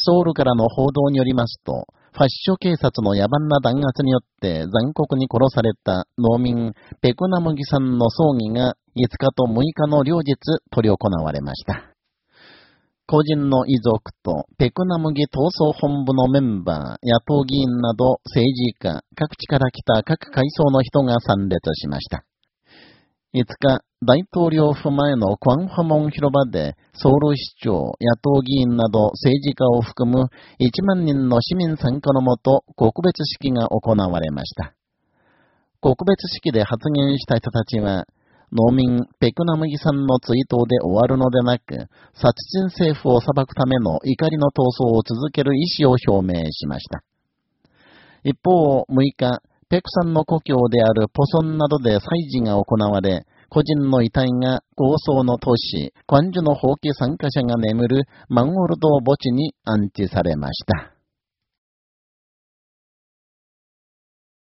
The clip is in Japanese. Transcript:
ソウルからの報道によりますと、ファッション警察の野蛮な弾圧によって残酷に殺された農民ペクナムギさんの葬儀が5日と6日の両日執り行われました。個人の遺族とペクナムギ闘争本部のメンバー、野党議員など政治家、各地から来た各階層の人が参列しました。5日、大統領府前のクワンファモン広場で、ソウル市長、野党議員など政治家を含む1万人の市民参加のもと、告別式が行われました。告別式で発言した人たちは、農民ペクナムギさんの追悼で終わるのでなく、殺人政府を裁くための怒りの闘争を続ける意思を表明しました。一方、6日、ペクさんの故郷であるポソンなどで祭事が行われ、個人の遺体が高層の都市、クァンジュの放棄参加者が眠るマンゴルド墓地に安置されました。